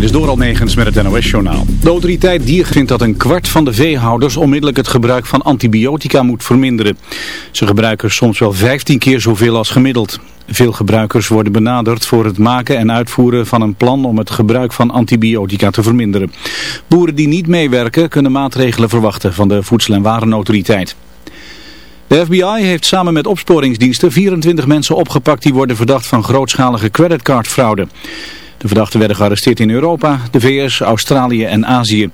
Dit is Doral Negens met het NOS-journaal. De autoriteit Dier vindt dat een kwart van de veehouders onmiddellijk het gebruik van antibiotica moet verminderen. Ze gebruiken soms wel 15 keer zoveel als gemiddeld. Veel gebruikers worden benaderd voor het maken en uitvoeren van een plan om het gebruik van antibiotica te verminderen. Boeren die niet meewerken kunnen maatregelen verwachten van de Voedsel- en Warenautoriteit. De FBI heeft samen met opsporingsdiensten 24 mensen opgepakt die worden verdacht van grootschalige creditcardfraude. De verdachten werden gearresteerd in Europa, de VS, Australië en Azië.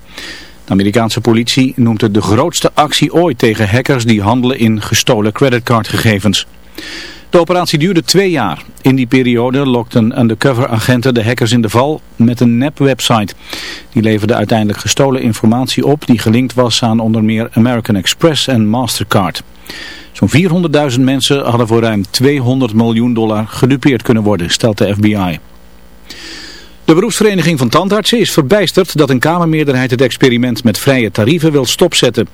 De Amerikaanse politie noemt het de grootste actie ooit tegen hackers die handelen in gestolen creditcardgegevens. De operatie duurde twee jaar. In die periode lokten undercover agenten de hackers in de val met een nep-website. Die leverde uiteindelijk gestolen informatie op die gelinkt was aan onder meer American Express en Mastercard. Zo'n 400.000 mensen hadden voor ruim 200 miljoen dollar gedupeerd kunnen worden, stelt de FBI. De beroepsvereniging van tandartsen is verbijsterd dat een kamermeerderheid het experiment met vrije tarieven wil stopzetten.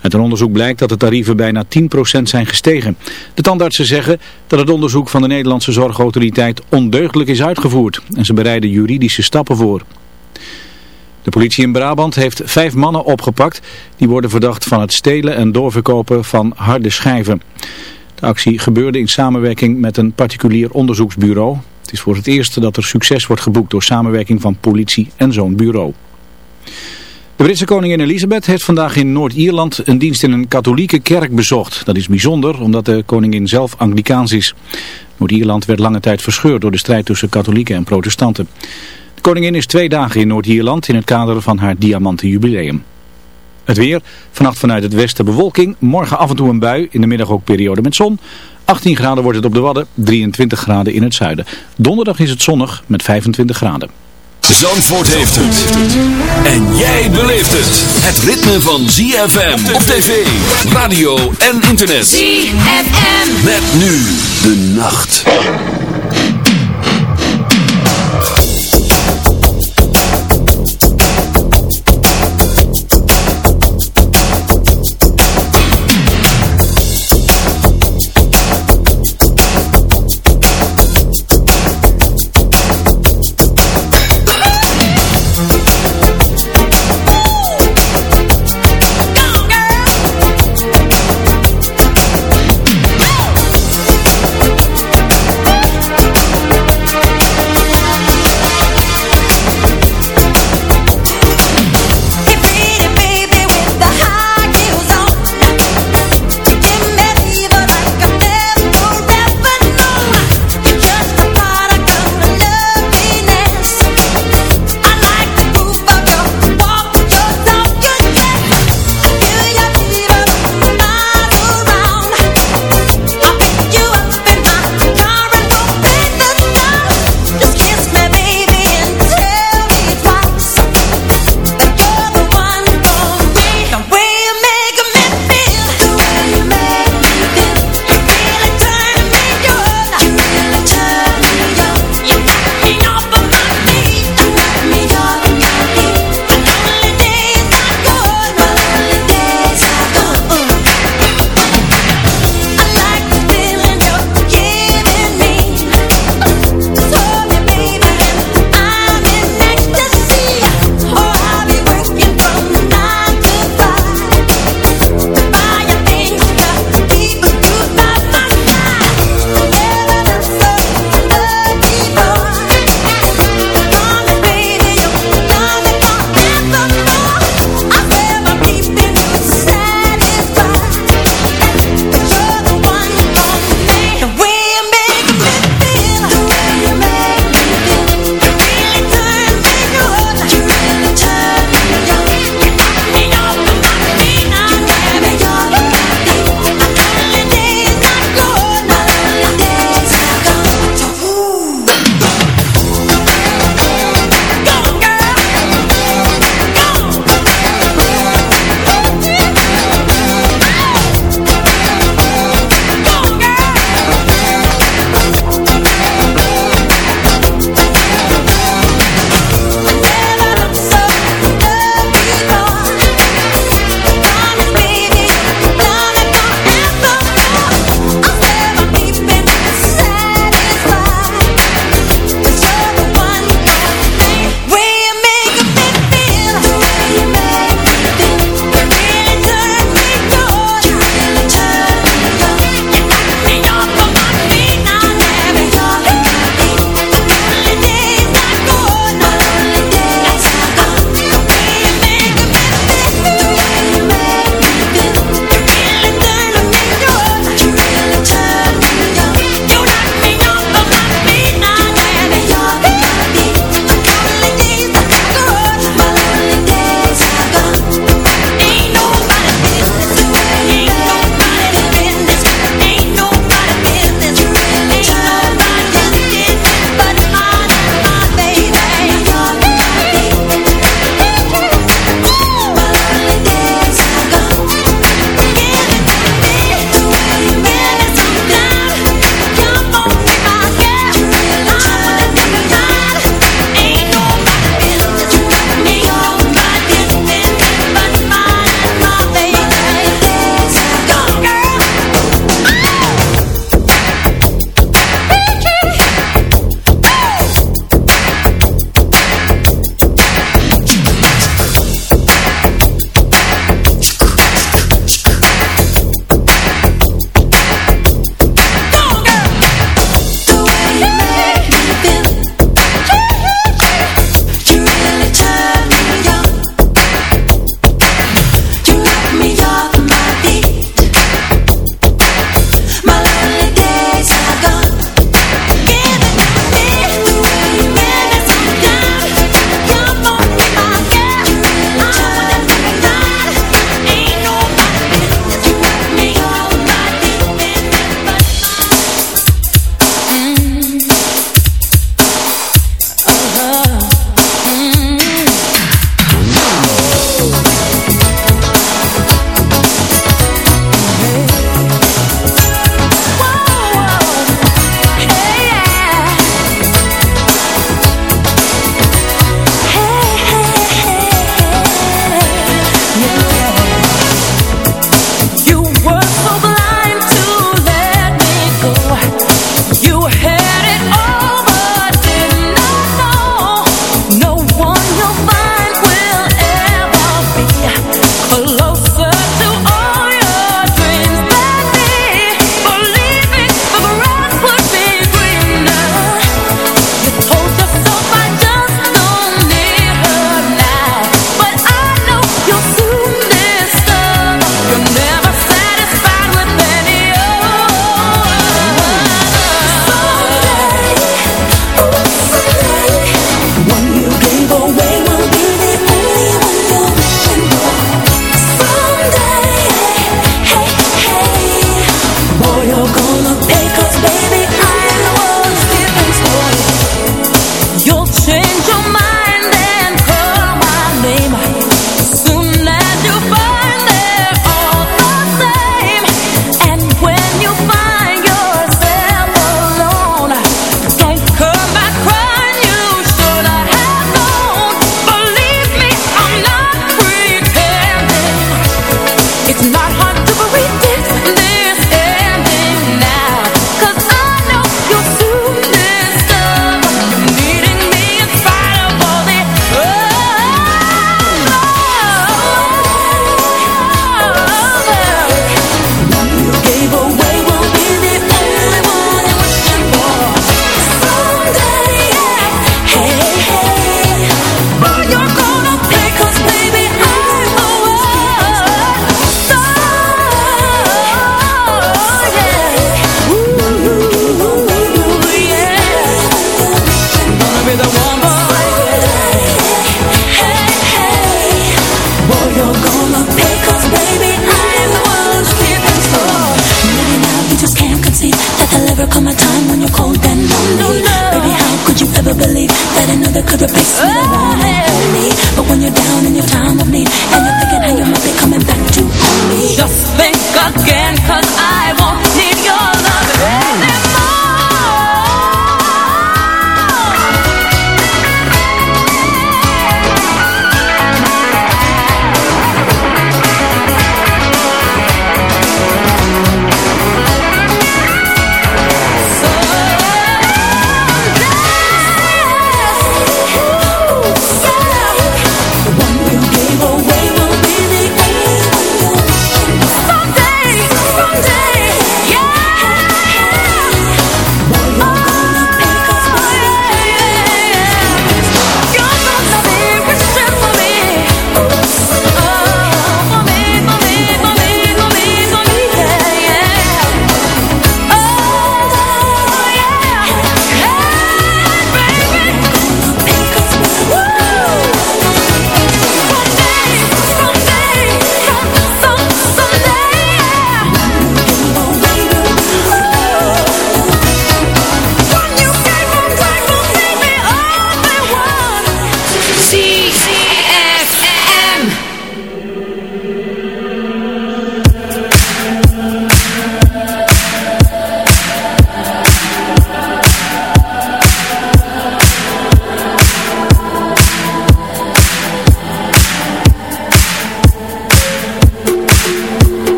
Uit een onderzoek blijkt dat de tarieven bijna 10% zijn gestegen. De tandartsen zeggen dat het onderzoek van de Nederlandse Zorgautoriteit ondeugdelijk is uitgevoerd en ze bereiden juridische stappen voor. De politie in Brabant heeft vijf mannen opgepakt die worden verdacht van het stelen en doorverkopen van harde schijven. De actie gebeurde in samenwerking met een particulier onderzoeksbureau. Het is voor het eerst dat er succes wordt geboekt door samenwerking van politie en zo'n bureau. De Britse koningin Elisabeth heeft vandaag in Noord-Ierland een dienst in een katholieke kerk bezocht. Dat is bijzonder omdat de koningin zelf Anglikaans is. Noord-Ierland werd lange tijd verscheurd door de strijd tussen katholieken en protestanten. De koningin is twee dagen in Noord-Ierland in het kader van haar diamanten jubileum. Het weer, vannacht vanuit het westen bewolking, morgen af en toe een bui, in de middag ook periode met zon. 18 graden wordt het op de Wadden, 23 graden in het zuiden. Donderdag is het zonnig met 25 graden. Zandvoort heeft het. En jij beleeft het. Het ritme van ZFM op tv, radio en internet. ZFM. Met nu de nacht.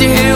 you. hear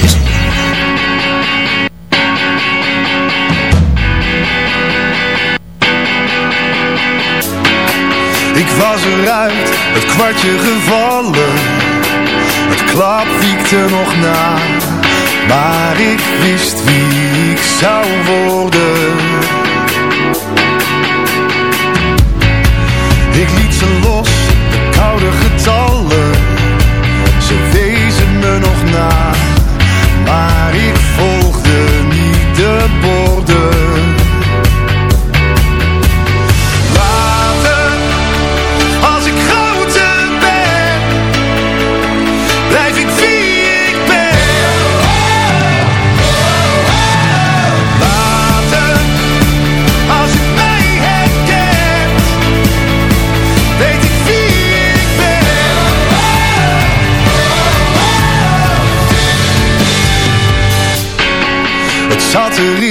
Was het kwartje gevallen. Het klap wiekte nog na. Maar ik wist wie ik zou worden. Ik liet ze los, de koude getallen. Zat erin,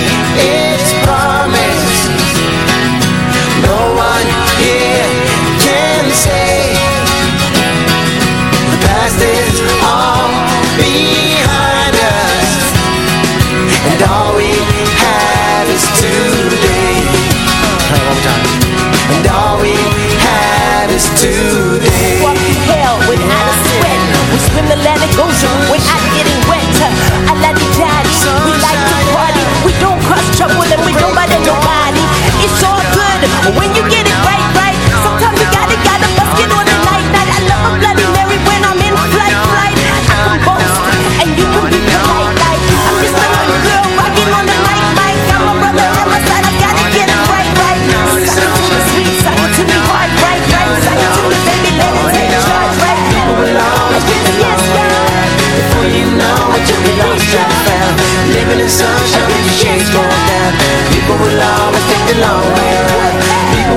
when you get it right, right. Sometimes we got it, gotta bust it on the night, night. I love a Bloody Mary when I'm in flight, flight. I can boast and you can be polite, like. I'm just a little girl rocking on the mic, mic. I'm a brother on my side, I gotta get it right, right. Suck it to me sweet, suck it to me hard, right, right. Suck it to me baby, let it take charge, right. People will always take the long way around Before you know it, you'll be lost and found Living in sunshine with your shades pulled down People will always take the long way around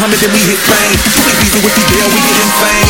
Muhammad, we hit fame. We be do with we deal, we get insane.